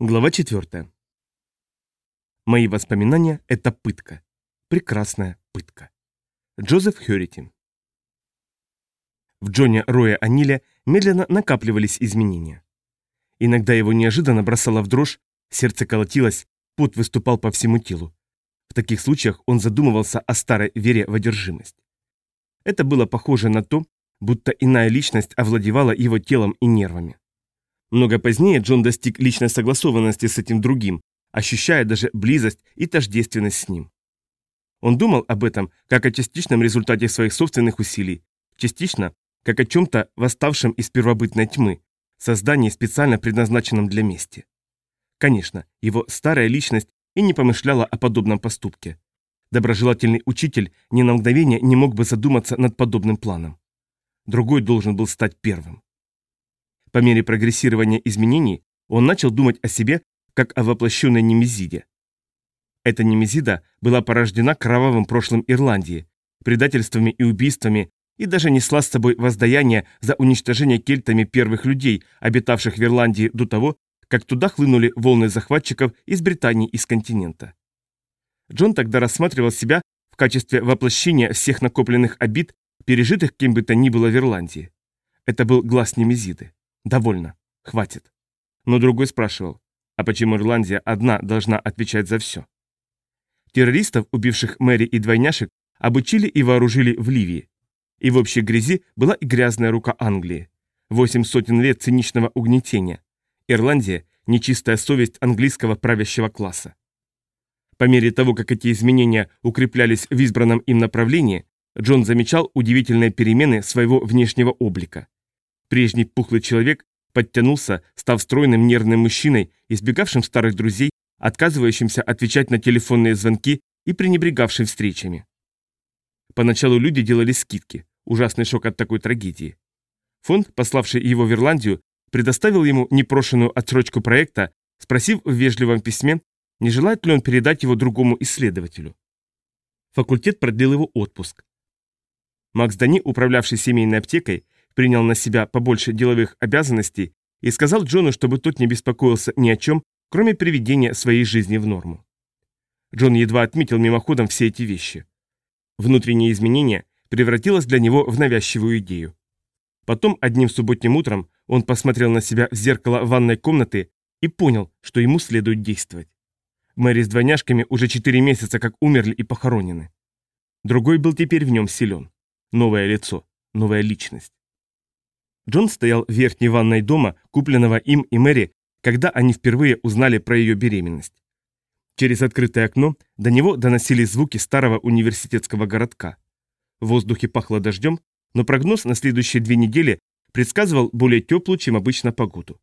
Глава 4. Мои воспоминания – это пытка. Прекрасная пытка. Джозеф Хёрити. В Джоне Роя Аниле медленно накапливались изменения. Иногда его неожиданно бросало в дрожь, сердце колотилось, пот выступал по всему телу. В таких случаях он задумывался о старой вере в одержимость. Это было похоже на то, будто иная личность овладевала его телом и нервами. Много позднее Джон достиг личной согласованности с этим другим, ощущая даже близость и тождественность с ним. Он думал об этом как о частичном результате своих собственных усилий, частично как о чем-то восставшем из первобытной тьмы, создании специально предназначенном для мести. Конечно, его старая личность и не помышляла о подобном поступке. Доброжелательный учитель ни на мгновение не мог бы задуматься над подобным планом. Другой должен был стать первым. По мере прогрессирования изменений он начал думать о себе как о воплощенной немезиде. Эта немезида была порождена кровавым прошлым Ирландии, предательствами и убийствами и даже несла с собой воздаяние за уничтожение кельтами первых людей, обитавших в Ирландии до того, как туда хлынули волны захватчиков из Британии и с континента. Джон тогда рассматривал себя в качестве воплощения всех накопленных обид, пережитых кем бы то ни было в Ирландии. Это был глаз Немезиды. Довольно. Хватит. Но другой спрашивал, а почему Ирландия одна должна отвечать за все? Террористов, убивших Мэри и двойняшек, обучили и вооружили в Ливии. И в общей грязи была и грязная рука Англии. Восемь сотен лет циничного угнетения. Ирландия – нечистая совесть английского правящего класса. По мере того, как эти изменения укреплялись в избранном им направлении, Джон замечал удивительные перемены своего внешнего облика. Прежний пухлый человек подтянулся, став стройным нервным мужчиной, избегавшим старых друзей, отказывающимся отвечать на телефонные звонки и пренебрегавшим встречами. Поначалу люди делали скидки, ужасный шок от такой трагедии. Фонд, пославший его в Ирландию, предоставил ему непрошенную отсрочку проекта, спросив в вежливом письме, не желает ли он передать его другому исследователю. Факультет продлил его отпуск. Макс Дани, управлявший семейной аптекой, принял на себя побольше деловых обязанностей и сказал Джону, чтобы тот не беспокоился ни о чем, кроме приведения своей жизни в норму. Джон едва отметил мимоходом все эти вещи. Внутреннее изменение превратилось для него в навязчивую идею. Потом одним субботним утром он посмотрел на себя в зеркало ванной комнаты и понял, что ему следует действовать. Мэри с двойняшками уже четыре месяца как умерли и похоронены. Другой был теперь в нем силен. Новое лицо, новая личность. Джон стоял в верхней ванной дома, купленного им и Мэри, когда они впервые узнали про ее беременность. Через открытое окно до него доносились звуки старого университетского городка. В воздухе пахло дождем, но прогноз на следующие две недели предсказывал более теплую, чем обычно, погоду.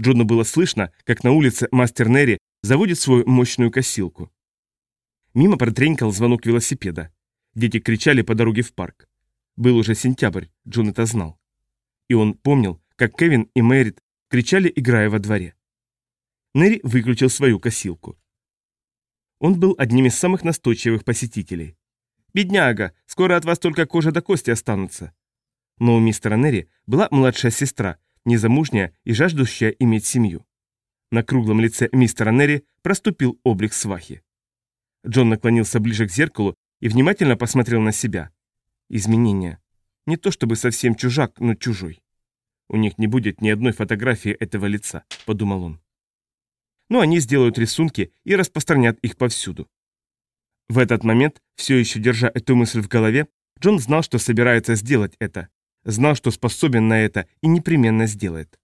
Джону было слышно, как на улице мастер Нерри заводит свою мощную косилку. Мимо протренькал звонок велосипеда. Дети кричали по дороге в парк. Был уже сентябрь, Джон это знал. И он помнил, как Кевин и Мэрит кричали, играя во дворе. Нерри выключил свою косилку. Он был одним из самых настойчивых посетителей. «Бедняга, скоро от вас только кожа до кости останутся». Но у мистера Нерри была младшая сестра, незамужняя и жаждущая иметь семью. На круглом лице мистера Нерри проступил облик свахи. Джон наклонился ближе к зеркалу и внимательно посмотрел на себя. Изменения. Не то чтобы совсем чужак, но чужой. У них не будет ни одной фотографии этого лица, подумал он. Но они сделают рисунки и распространят их повсюду. В этот момент, все еще держа эту мысль в голове, Джон знал, что собирается сделать это, знал, что способен на это и непременно сделает.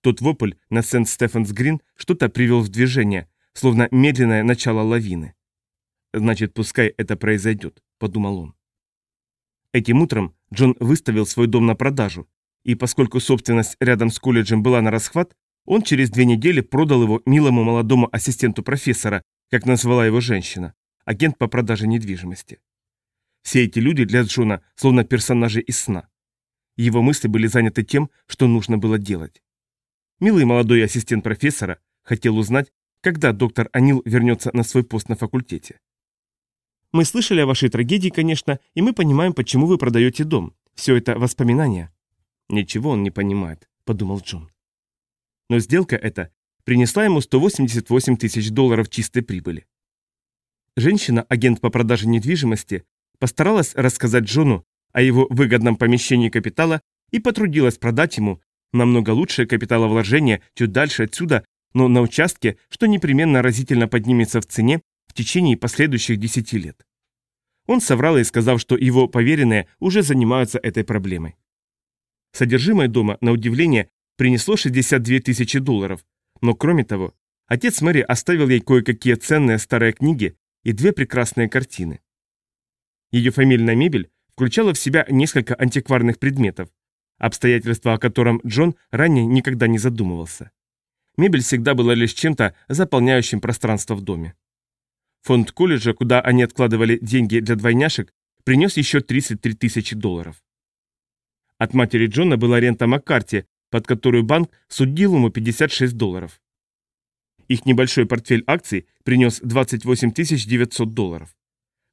Тот вопль на Сент-Стефанс-Грин что-то привел в движение, словно медленное начало лавины. «Значит, пускай это произойдет», — подумал он. Этим утром Джон выставил свой дом на продажу, и поскольку собственность рядом с колледжем была на расхват, он через две недели продал его милому молодому ассистенту профессора, как назвала его женщина, агент по продаже недвижимости. Все эти люди для Джона словно персонажи из сна. Его мысли были заняты тем, что нужно было делать. Милый молодой ассистент профессора хотел узнать, когда доктор Анил вернется на свой пост на факультете. Мы слышали о вашей трагедии, конечно, и мы понимаем, почему вы продаете дом. Все это воспоминания». «Ничего он не понимает», — подумал Джон. Но сделка эта принесла ему 188 тысяч долларов чистой прибыли. Женщина, агент по продаже недвижимости, постаралась рассказать Джону о его выгодном помещении капитала и потрудилась продать ему намного лучшее капиталовложение чуть дальше отсюда, но на участке, что непременно разительно поднимется в цене в течение последующих 10 лет. Он соврал и сказал, что его поверенные уже занимаются этой проблемой. Содержимое дома, на удивление, принесло 62 тысячи долларов, но кроме того, отец Мэри оставил ей кое-какие ценные старые книги и две прекрасные картины. Ее фамильная мебель включала в себя несколько антикварных предметов, обстоятельства о котором Джон ранее никогда не задумывался. Мебель всегда была лишь чем-то, заполняющим пространство в доме. Фонд колледжа, куда они откладывали деньги для двойняшек, принес еще 33 тысячи долларов. От матери Джона была рента Маккарти, под которую банк судил ему 56 долларов. Их небольшой портфель акций принес 28 900 долларов.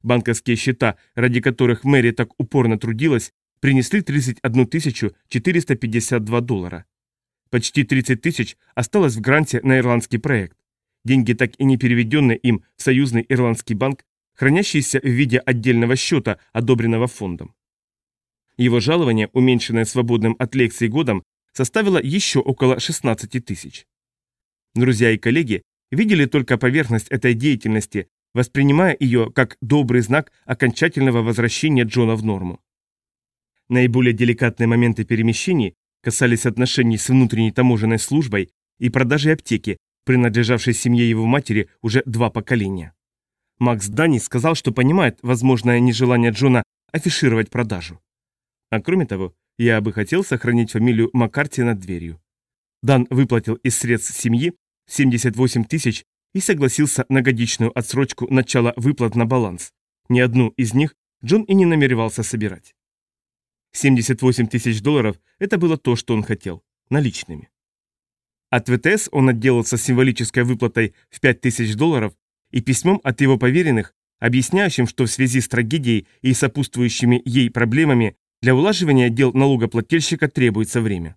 Банковские счета, ради которых Мэри так упорно трудилась, принесли 31 452 доллара. Почти 30 тысяч осталось в гранте на ирландский проект. Деньги, так и не переведенные им в Союзный ирландский банк, хранящиеся в виде отдельного счета, одобренного фондом. Его жалование, уменьшенное свободным от лекций годом, составило еще около 16 тысяч. Друзья и коллеги видели только поверхность этой деятельности, воспринимая ее как добрый знак окончательного возвращения Джона в норму. Наиболее деликатные моменты перемещений касались отношений с внутренней таможенной службой и продажи аптеки, принадлежавшей семье его матери уже два поколения. Макс Дани сказал, что понимает возможное нежелание Джона афишировать продажу. А кроме того, я бы хотел сохранить фамилию Маккарти над дверью. Дан выплатил из средств семьи 78 тысяч и согласился на годичную отсрочку начала выплат на баланс. Ни одну из них Джон и не намеревался собирать. 78 тысяч долларов – это было то, что он хотел, наличными. От ВТС он отделался символической выплатой в 5 тысяч долларов и письмом от его поверенных, объясняющим, что в связи с трагедией и сопутствующими ей проблемами для улаживания дел налогоплательщика требуется время.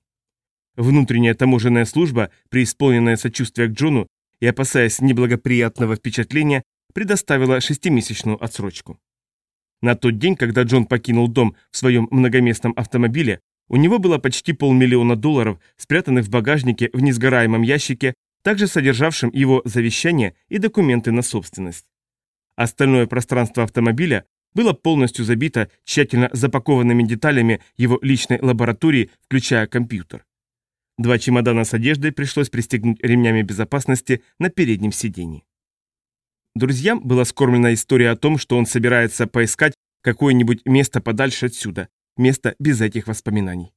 Внутренняя таможенная служба, преисполненная сочувствия к Джону и опасаясь неблагоприятного впечатления, предоставила шестимесячную отсрочку. На тот день, когда Джон покинул дом в своем многоместном автомобиле, у него было почти полмиллиона долларов, спрятанных в багажнике в несгораемом ящике, также содержавшем его завещание и документы на собственность. Остальное пространство автомобиля было полностью забито тщательно запакованными деталями его личной лаборатории, включая компьютер. Два чемодана с одеждой пришлось пристегнуть ремнями безопасности на переднем сиденье. Друзьям была скормлена история о том, что он собирается поискать какое-нибудь место подальше отсюда, место без этих воспоминаний.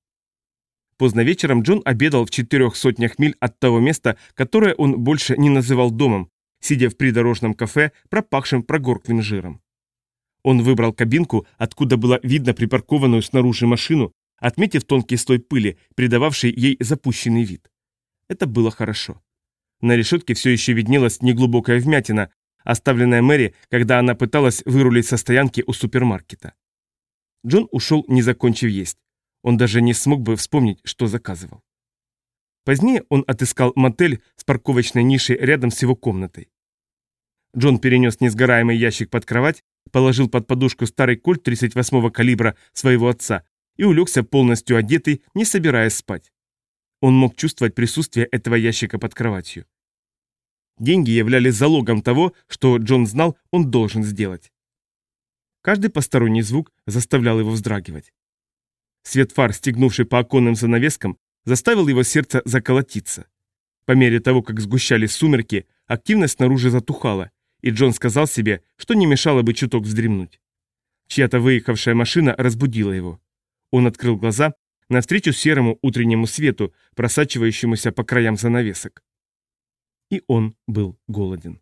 Поздно вечером Джон обедал в четырех сотнях миль от того места, которое он больше не называл домом, сидя в придорожном кафе, пропахшем прогорклым жиром. Он выбрал кабинку, откуда было видно припаркованную снаружи машину, отметив тонкий слой пыли, придававший ей запущенный вид. Это было хорошо. На решетке все еще виднелась неглубокая вмятина, оставленная Мэри, когда она пыталась вырулить со стоянки у супермаркета. Джон ушел, не закончив есть. Он даже не смог бы вспомнить, что заказывал. Позднее он отыскал мотель с парковочной нишей рядом с его комнатой. Джон перенес несгораемый ящик под кровать, положил под подушку старый кольт 38-го калибра своего отца и улегся полностью одетый, не собираясь спать. Он мог чувствовать присутствие этого ящика под кроватью. Деньги являлись залогом того, что Джон знал, он должен сделать. Каждый посторонний звук заставлял его вздрагивать. Свет фар, стегнувший по оконным занавескам, заставил его сердце заколотиться. По мере того, как сгущались сумерки, активность снаружи затухала, и Джон сказал себе, что не мешало бы чуток вздремнуть. Чья-то выехавшая машина разбудила его. Он открыл глаза навстречу серому утреннему свету, просачивающемуся по краям занавесок. И он был голоден.